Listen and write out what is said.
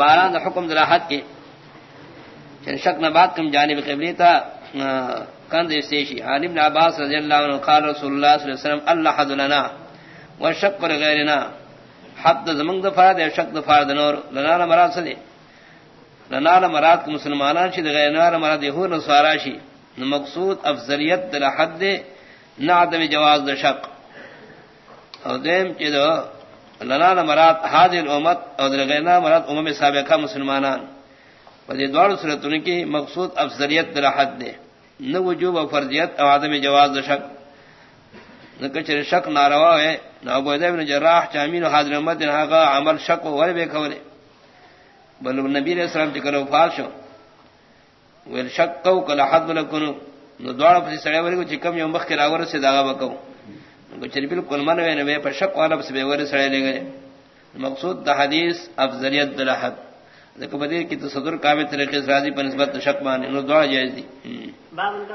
باران دا حکم دراحت کے چن شک نبات کم جانب قبلی تا کند استیشی۔ عن ابن عباس رضی اللہ عنہ قال رسول اللہ صلی اللہ علیہ وسلم، اللہ حد لنا وشک لغیرنا حد زمنگ دفار دے شک دفار دنور لنا لمراد سدے لنا لمراد مسلمانان شی دغیرنا لمراد یہود نصارا شی۔ مقصود افضلیت دل حد دے نعدم جواز دا شک۔ او دیم چی دو لنا مراد حاضر الامت اور غیرنا مراد امم سابقہ مسلمانان۔ بدی دوار صورتوں کی مقصود افضلیت درحت دے نہ وجوب و فرضیت او عدم جواز شک۔ نہ کچھ شک ناروا ہے نہ ابو ابن جراح چامین و حاضر امت نے ہا عمل شک ور بے کھولے بل نبی علیہ السلام ذکر وفات شو ول شک کو کل حد لکنو نو دوار پس سڑے ور کو چکم یوم بخ کے راور سے داغا بکو چلی بالکل من وے نوے پر شک والا بس بے ور سڑے لے گئے۔ مقصود دا حدیث افضلیت دلحد ذکر بدیر کی تصدر کامل طریقے سے راضی پر نسبت شک مانے، انہوں دعا جائز دی۔